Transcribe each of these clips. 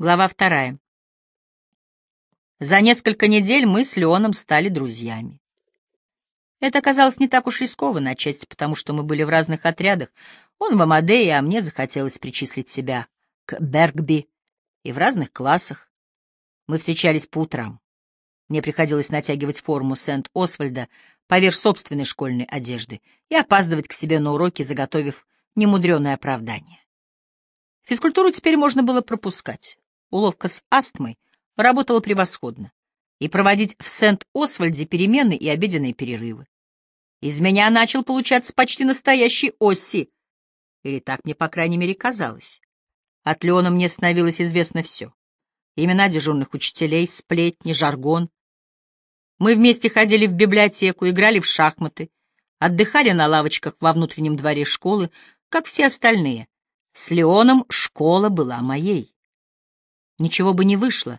Глава вторая. За несколько недель мы с Леоном стали друзьями. Это оказалось не так уж рискованно, отчасти потому, что мы были в разных отрядах. Он в Амадее, а мне захотелось причислить себя к Бергби, и в разных классах. Мы встречались по утрам. Мне приходилось натягивать форму Сент-Освальда поверх собственной школьной одежды и опаздывать к себе на уроки, заготовив немудреное оправдание. Физкультуру теперь можно было пропускать. Уловка с астмой работала превосходно. И проводить в Сент-Освальде перемены и обеденные перерывы. Из меня начал получаться почти настоящий Осси. Или так мне, по крайней мере, казалось. От Леона мне становилось известно все. Имена дежурных учителей, сплетни, жаргон. Мы вместе ходили в библиотеку, играли в шахматы, отдыхали на лавочках во внутреннем дворе школы, как все остальные. С Леоном школа была моей. Ничего бы не вышло,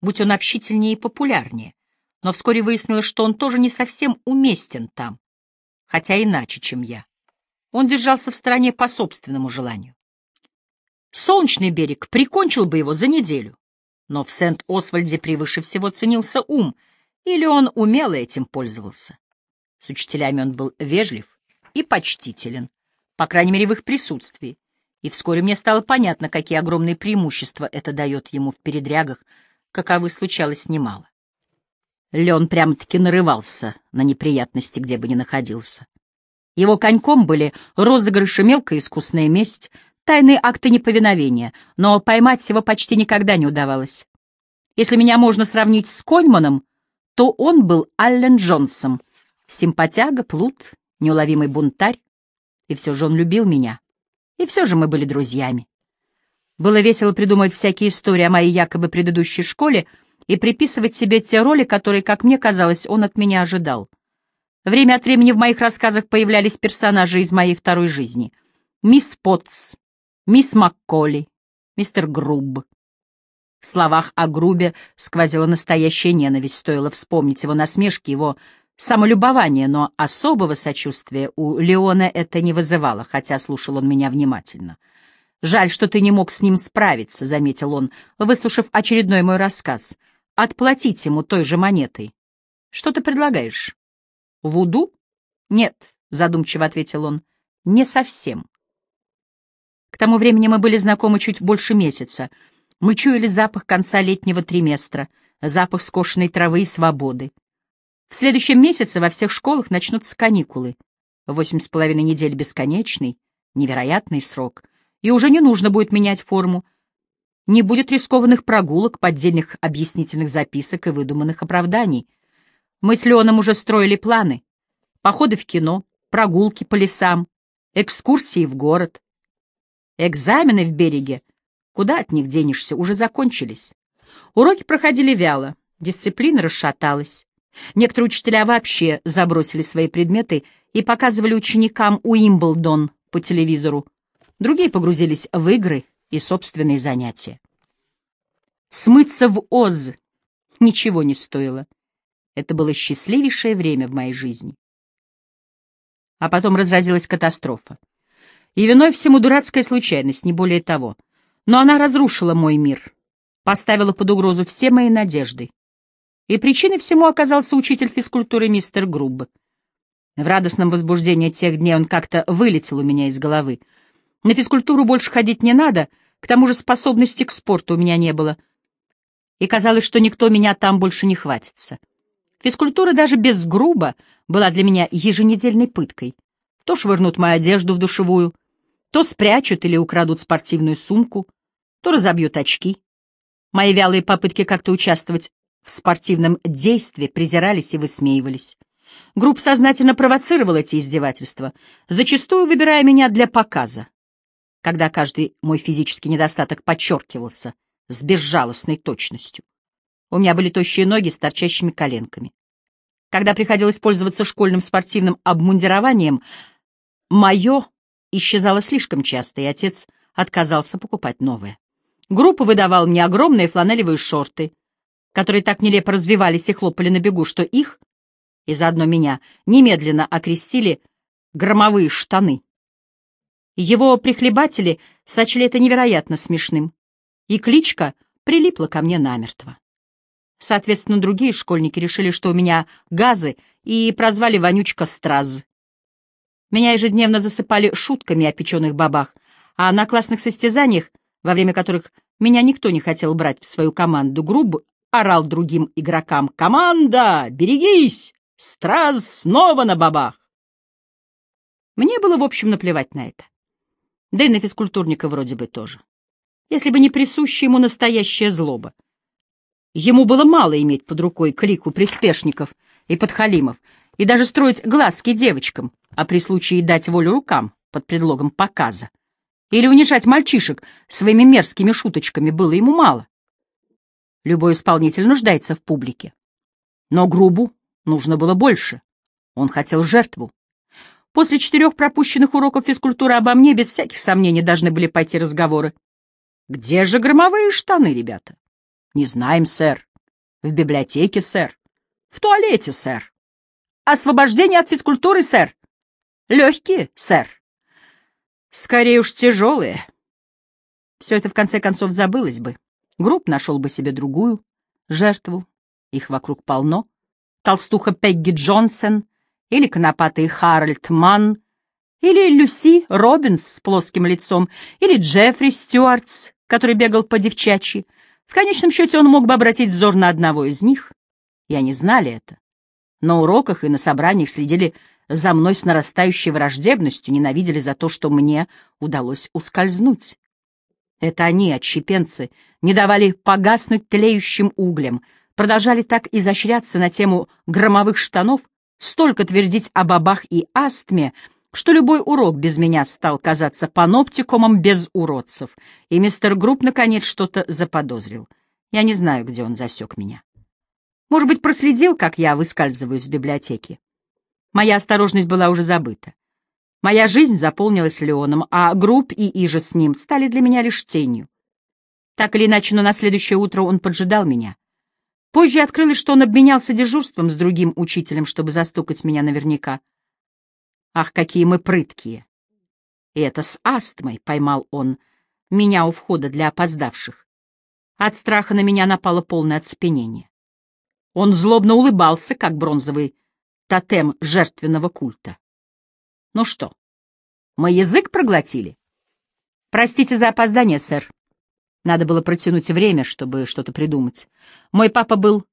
будь он общительнее и популярнее, но вскоре выяснилось, что он тоже не совсем уместен там, хотя иначе, чем я. Он держался в стороне по собственному желанию. Солнечный берег прикончил бы его за неделю, но в Сент-Освальде превыше всего ценился ум, или он умело этим пользовался. С учителями он был вежлив и почтителен, по крайней мере, в их присутствии, и вскоре мне стало понятно, какие огромные преимущества это дает ему в передрягах, каковы случалось немало. Лен прямо-таки нарывался на неприятности, где бы ни находился. Его коньком были розыгрыши, мелкая искусная месть, тайные акты неповиновения, но поймать его почти никогда не удавалось. Если меня можно сравнить с Кольманом, то он был Аллен Джонсом, симпатяга, плут, неуловимый бунтарь, и все же он любил меня. И все же мы были друзьями. Было весело придумывать всякие истории о моей якобы предыдущей школе и приписывать себе те роли, которые, как мне казалось, он от меня ожидал. Время от времени в моих рассказах появлялись персонажи из моей второй жизни. Мисс Потс, мисс Макколи, мистер Груб. В словах о Грубе сквозила настоящая ненависть, стоило вспомнить его насмешки, его самолюбование, но особого сочувствия у Леона это не вызывало, хотя слушал он меня внимательно. «Жаль, что ты не мог с ним справиться», — заметил он, выслушав очередной мой рассказ. «Отплатить ему той же монетой». «Что ты предлагаешь?» «Вуду?» «Нет», — задумчиво ответил он, — «не совсем». К тому времени мы были знакомы чуть больше месяца. Мы чуяли запах конца летнего триместра, запах скошенной травы и свободы. В следующем месяце во всех школах начнутся каникулы. Восемь с половиной недель бесконечный, невероятный срок. И уже не нужно будет менять форму. Не будет рискованных прогулок, поддельных объяснительных записок и выдуманных оправданий. Мы с Леоном уже строили планы. Походы в кино, прогулки по лесам, экскурсии в город. Экзамены в береге, куда от них денешься, уже закончились. Уроки проходили вяло, дисциплина расшаталась. Некоторые учителя вообще забросили свои предметы и показывали ученикам Уимблдон по телевизору. Другие погрузились в игры и собственные занятия. Смыться в Оз ничего не стоило. Это было счастливейшее время в моей жизни. А потом разразилась катастрофа. И виной всему дурацкая случайность, не более того. Но она разрушила мой мир, поставила под угрозу все мои надежды и причиной всему оказался учитель физкультуры мистер Груб. В радостном возбуждении тех дней он как-то вылетел у меня из головы. На физкультуру больше ходить не надо, к тому же способности к спорту у меня не было. И казалось, что никто меня там больше не хватится. Физкультура даже без Груба была для меня еженедельной пыткой. То швырнут мою одежду в душевую, то спрячут или украдут спортивную сумку, то разобьют очки. Мои вялые попытки как-то участвовать в спортивном действии презирались и высмеивались. Груб сознательно провоцировал эти издевательства, зачастую выбирая меня для показа, когда каждый мой физический недостаток подчеркивался с безжалостной точностью. У меня были тощие ноги с торчащими коленками. Когда приходилось пользоваться школьным спортивным обмундированием, мое исчезало слишком часто, и отец отказался покупать новое. Группа выдавал мне огромные фланелевые шорты, которые так нелепо развивались и хлопали на бегу, что их, и заодно меня, немедленно окрестили громовые штаны. Его прихлебатели сочли это невероятно смешным, и кличка прилипла ко мне намертво. Соответственно, другие школьники решили, что у меня газы, и прозвали вонючка Страз. Меня ежедневно засыпали шутками о печеных бабах, а на классных состязаниях, во время которых меня никто не хотел брать в свою команду, грубо орал другим игрокам «Команда, берегись! Страз снова на бабах!» Мне было, в общем, наплевать на это. Да и на физкультурника вроде бы тоже. Если бы не присущая ему настоящая злоба. Ему было мало иметь под рукой клику приспешников и подхалимов, и даже строить глазки девочкам, а при случае дать волю рукам под предлогом показа. Или унижать мальчишек своими мерзкими шуточками было ему мало. Любой исполнитель нуждается в публике. Но Грубу нужно было больше. Он хотел жертву. После четырех пропущенных уроков физкультуры обо мне без всяких сомнений должны были пойти разговоры. Где же громовые штаны, ребята? Не знаем, сэр. В библиотеке, сэр. В туалете, сэр. Освобождение от физкультуры, сэр. Легкие, сэр. Скорее уж тяжелые. Все это в конце концов забылось бы. Груб нашел бы себе другую жертву. Их вокруг полно. Толстуха Пегги Джонсон или конопатый Харальд Манн, или Люси Робинс с плоским лицом, или Джеффри Стюартс, который бегал по-девчачьи. В конечном счете он мог бы обратить взор на одного из них, и они знали это. На уроках и на собраниях следили за мной с нарастающей враждебностью, ненавидели за то, что мне удалось ускользнуть. Это они, отщепенцы, не давали погаснуть тлеющим углям, продолжали так изощряться на тему громовых штанов, столько твердить о бабах и астме, что любой урок без меня стал казаться паноптикумом без уродцев, и мистер Груб наконец что-то заподозрил. Я не знаю, где он засек меня. Может быть, проследил, как я выскальзываю из библиотеки. Моя осторожность была уже забыта. Моя жизнь заполнилась Леоном, а Груб и иже с ним стали для меня лишь тенью. Так или иначе, но на следующее утро он поджидал меня. Позже открылось, что он обменялся дежурством с другим учителем, чтобы застукать меня наверняка. Ах, какие мы прыткие! И это с астмой поймал он меня у входа для опоздавших. От страха на меня напало полное оцепенение. Он злобно улыбался, как бронзовый тотем жертвенного культа. Ну что, мы язык проглотили? Простите за опоздание, сэр. Надо было протянуть время, чтобы что-то придумать. Мой папа был...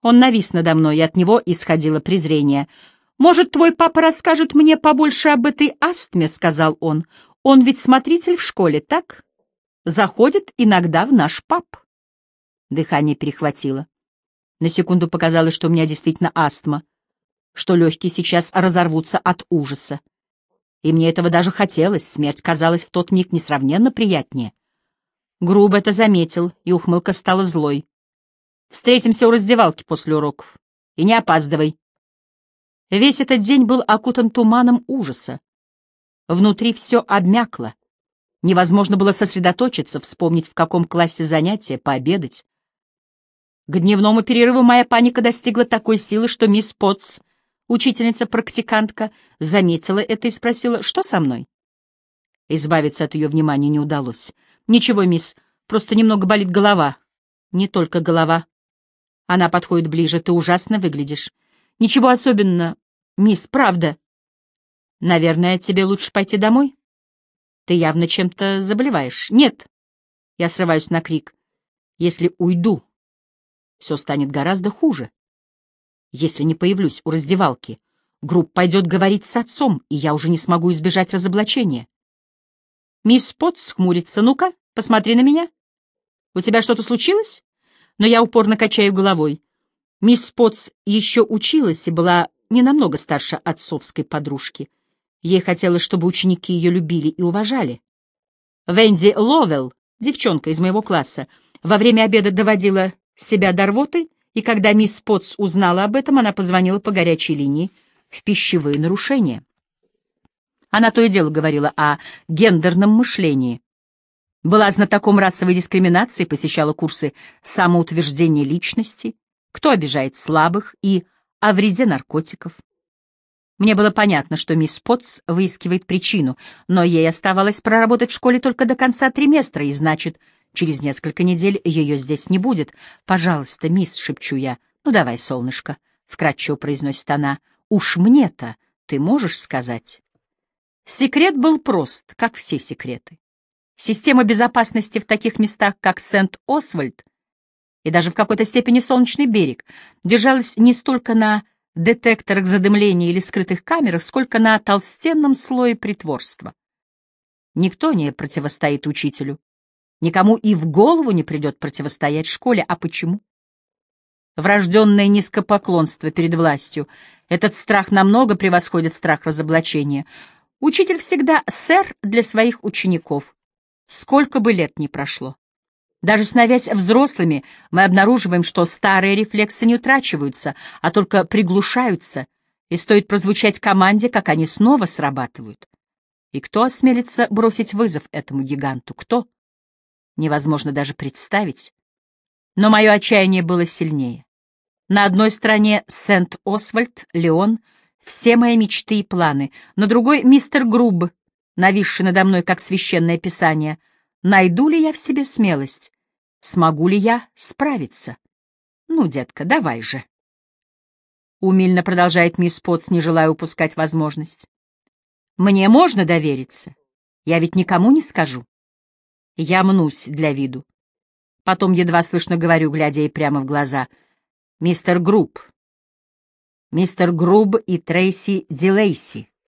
Он навис надо мной, и от него исходило презрение. «Может, твой папа расскажет мне побольше об этой астме?» — сказал он. «Он ведь смотритель в школе, так? Заходит иногда в наш пап». Дыхание перехватило. На секунду показалось, что у меня действительно астма, что легкие сейчас разорвутся от ужаса. И мне этого даже хотелось, смерть казалась в тот миг несравненно приятнее. Грубо это заметил, и ухмылка стала злой. «Встретимся у раздевалки после уроков. И не опаздывай». Весь этот день был окутан туманом ужаса. Внутри все обмякло. Невозможно было сосредоточиться, вспомнить, в каком классе занятия, пообедать. К дневному перерыву моя паника достигла такой силы, что мисс Потс, учительница-практикантка, заметила это и спросила, что со мной. Избавиться от ее внимания не удалось. «Ничего, мисс, просто немного болит голова». «Не только голова». Она подходит ближе. «Ты ужасно выглядишь». «Ничего особенного, мисс, правда». «Наверное, тебе лучше пойти домой?» «Ты явно чем-то заболеваешь». «Нет». Я срываюсь на крик. «Если уйду, все станет гораздо хуже. Если не появлюсь у раздевалки, групп пойдет говорить с отцом, и я уже не смогу избежать разоблачения. Мисс Потс хмурится. «Ну-ка, посмотри на меня. У тебя что-то случилось?» Но я упорно качаю головой. Мисс Потс еще училась и была не намного старше отцовской подружки. Ей хотелось, чтобы ученики ее любили и уважали. Венди Ловелл, девчонка из моего класса, во время обеда доводила себя до рвоты, и когда мисс Потс узнала об этом, она позвонила по горячей линии в пищевые нарушения. Она то и дело говорила о гендерном мышлении. Была знатоком расовой дискриминации, посещала курсы самоутверждения личности, кто обижает слабых и о вреде наркотиков. Мне было понятно, что мисс Потс выискивает причину, но ей оставалось проработать в школе только до конца триместра, и значит, Через несколько недель ее здесь не будет. Пожалуйста, мисс, — шепчу я. Ну, давай, солнышко, — вкратчиво произносит она. Уж мне-то ты можешь сказать? Секрет был прост, как все секреты. Система безопасности в таких местах, как Сент-Освальд и даже в какой-то степени Солнечный берег, держалась не столько на детекторах задымления или скрытых камерах, сколько на толстенном слое притворства. Никто не противостоит учителю. Никому и в голову не придет противостоять школе. А почему? Врожденное низкопоклонство перед властью. Этот страх намного превосходит страх разоблачения. Учитель всегда сэр для своих учеников. Сколько бы лет ни прошло. Даже становясь взрослыми, мы обнаруживаем, что старые рефлексы не утрачиваются, а только приглушаются, и стоит прозвучать команде, как они снова срабатывают. И кто осмелится бросить вызов этому гиганту? Кто? Невозможно даже представить. Но мое отчаяние было сильнее. На одной стороне Сент-Освальд, Леон, все мои мечты и планы, на другой — мистер Груб, нависший надо мной как священное писание. Найду ли я в себе смелость? Смогу ли я справиться? Ну, детка, давай же. Умильно продолжает мисс Потс, не желая упускать возможность. Мне можно довериться. Я ведь никому не скажу. Я мнусь для виду. Потом едва слышно говорю, глядя ей прямо в глаза. Мистер Груб. Мистер Груб и Трейси Дилейси.